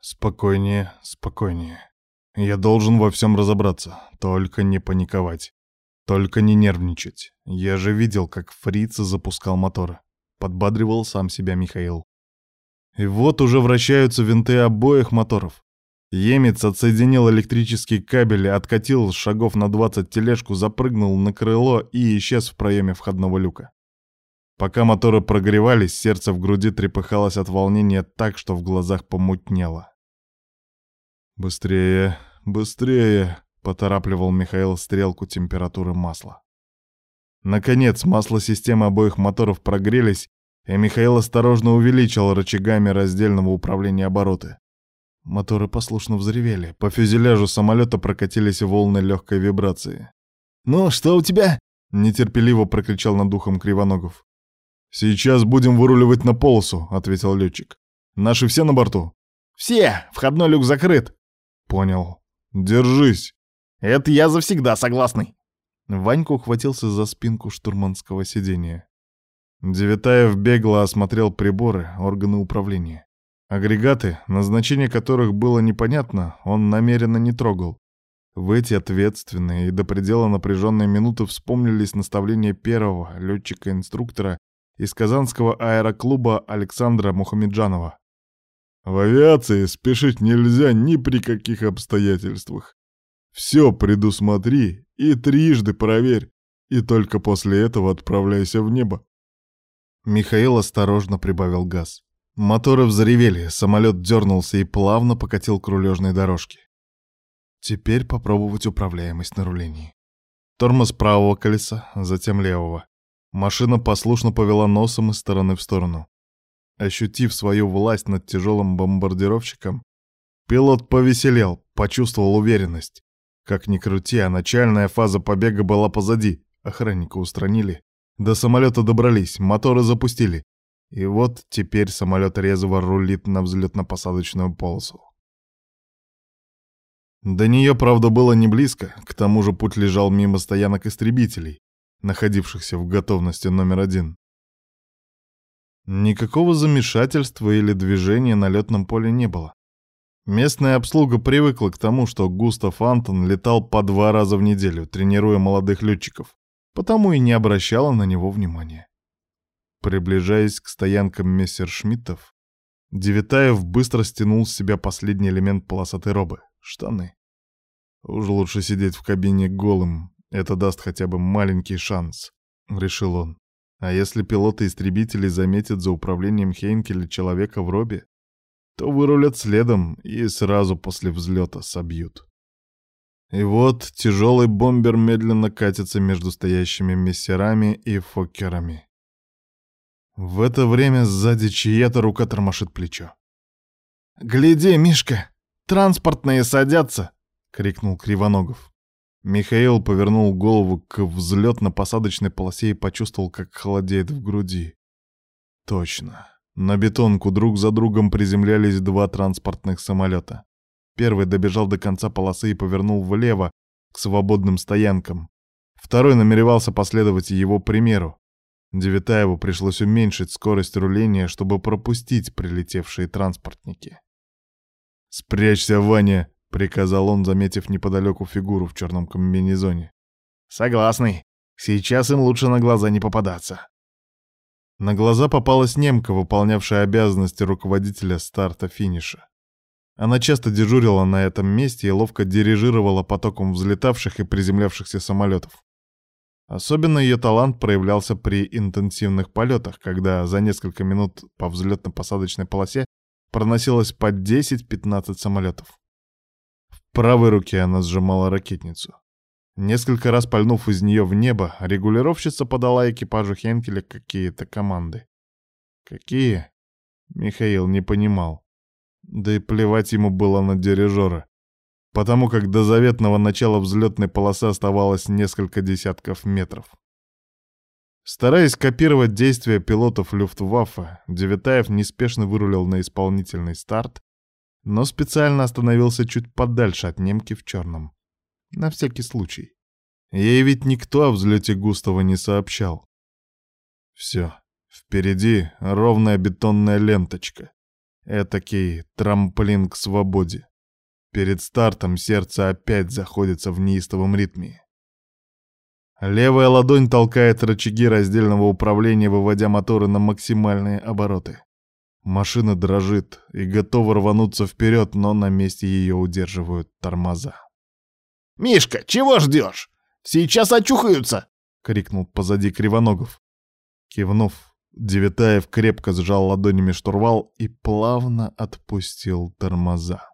Спокойнее, спокойнее. Я должен во всем разобраться, только не паниковать. Только не нервничать. Я же видел, как фриц запускал моторы. Подбадривал сам себя Михаил. И вот уже вращаются винты обоих моторов. Емец отсоединил электрический кабель, откатил шагов на 20 тележку, запрыгнул на крыло и исчез в проеме входного люка. Пока моторы прогревались, сердце в груди трепыхалось от волнения так, что в глазах помутнело. «Быстрее, быстрее!» — поторапливал Михаил стрелку температуры масла. Наконец, масло системы обоих моторов прогрелись, и Михаил осторожно увеличил рычагами раздельного управления обороты. Моторы послушно взревели, по фюзеляжу самолета прокатились волны легкой вибрации. «Ну, что у тебя?» — нетерпеливо прокричал над ухом Кривоногов. «Сейчас будем выруливать на полосу», — ответил летчик. «Наши все на борту?» «Все! Входной люк закрыт!» «Понял. Держись!» «Это я завсегда согласный!» Ванька ухватился за спинку штурманского сидения. Девятаев бегло осмотрел приборы, органы управления. Агрегаты, назначение которых было непонятно, он намеренно не трогал. В эти ответственные и до предела напряженные минуты вспомнились наставления первого летчика-инструктора из Казанского аэроклуба Александра Мухамеджанова. В авиации спешить нельзя ни при каких обстоятельствах. Все предусмотри и трижды проверь, и только после этого отправляйся в небо. Михаил осторожно прибавил газ. Моторы взревели, самолет дернулся и плавно покатил к рулежной дорожке. Теперь попробовать управляемость на рулении. Тормоз правого колеса, затем левого. Машина послушно повела носом из стороны в сторону. Ощутив свою власть над тяжелым бомбардировщиком, пилот повеселел, почувствовал уверенность. Как ни крути, а начальная фаза побега была позади. Охранника устранили, до самолета добрались, моторы запустили. И вот теперь самолет резво рулит на взлетно-посадочную полосу. До нее, правда, было не близко, к тому же путь лежал мимо стоянок истребителей, находившихся в готовности номер один. Никакого замешательства или движения на летном поле не было. Местная обслуга привыкла к тому, что Густав Антон летал по два раза в неделю, тренируя молодых летчиков потому и не обращала на него внимания. Приближаясь к стоянкам мессершмиттов, Девятаев быстро стянул с себя последний элемент полосатой робы — штаны. «Уж лучше сидеть в кабине голым, это даст хотя бы маленький шанс», — решил он. «А если пилоты-истребители заметят за управлением Хейнкеля человека в робе, то вырулят следом и сразу после взлета собьют». И вот тяжелый бомбер медленно катится между стоящими мессерами и фоккерами. В это время сзади чья-то рука тормошит плечо. «Гляди, Мишка, транспортные садятся!» — крикнул Кривоногов. Михаил повернул голову к взлетно-посадочной полосе и почувствовал, как холодеет в груди. Точно. На бетонку друг за другом приземлялись два транспортных самолета. Первый добежал до конца полосы и повернул влево, к свободным стоянкам. Второй намеревался последовать его примеру. Девятаеву пришлось уменьшить скорость руления, чтобы пропустить прилетевшие транспортники. «Спрячься, Ваня!» — приказал он, заметив неподалеку фигуру в черном комбинезоне. «Согласный. Сейчас им лучше на глаза не попадаться». На глаза попалась немка, выполнявшая обязанности руководителя старта-финиша. Она часто дежурила на этом месте и ловко дирижировала потоком взлетавших и приземлявшихся самолетов. Особенно ее талант проявлялся при интенсивных полетах, когда за несколько минут по взлетно-посадочной полосе проносилось по 10-15 самолетов. Правой руке она сжимала ракетницу. Несколько раз пальнув из нее в небо, регулировщица подала экипажу Хенкеля какие-то команды. Какие? Михаил не понимал. Да и плевать ему было на дирижера, потому как до заветного начала взлетной полосы оставалось несколько десятков метров. Стараясь копировать действия пилотов Люфтваффе, Девятаев неспешно вырулил на исполнительный старт, но специально остановился чуть подальше от немки в черном. На всякий случай. Ей ведь никто о взлете Густава не сообщал. Все, впереди ровная бетонная ленточка. Этакий трамплин к свободе. Перед стартом сердце опять заходится в неистовом ритме. Левая ладонь толкает рычаги раздельного управления, выводя моторы на максимальные обороты. Машина дрожит и готова рвануться вперед, но на месте ее удерживают тормоза. «Мишка, чего ждешь? Сейчас очухаются!» — крикнул позади Кривоногов. Кивнув, Девятаев крепко сжал ладонями штурвал и плавно отпустил тормоза.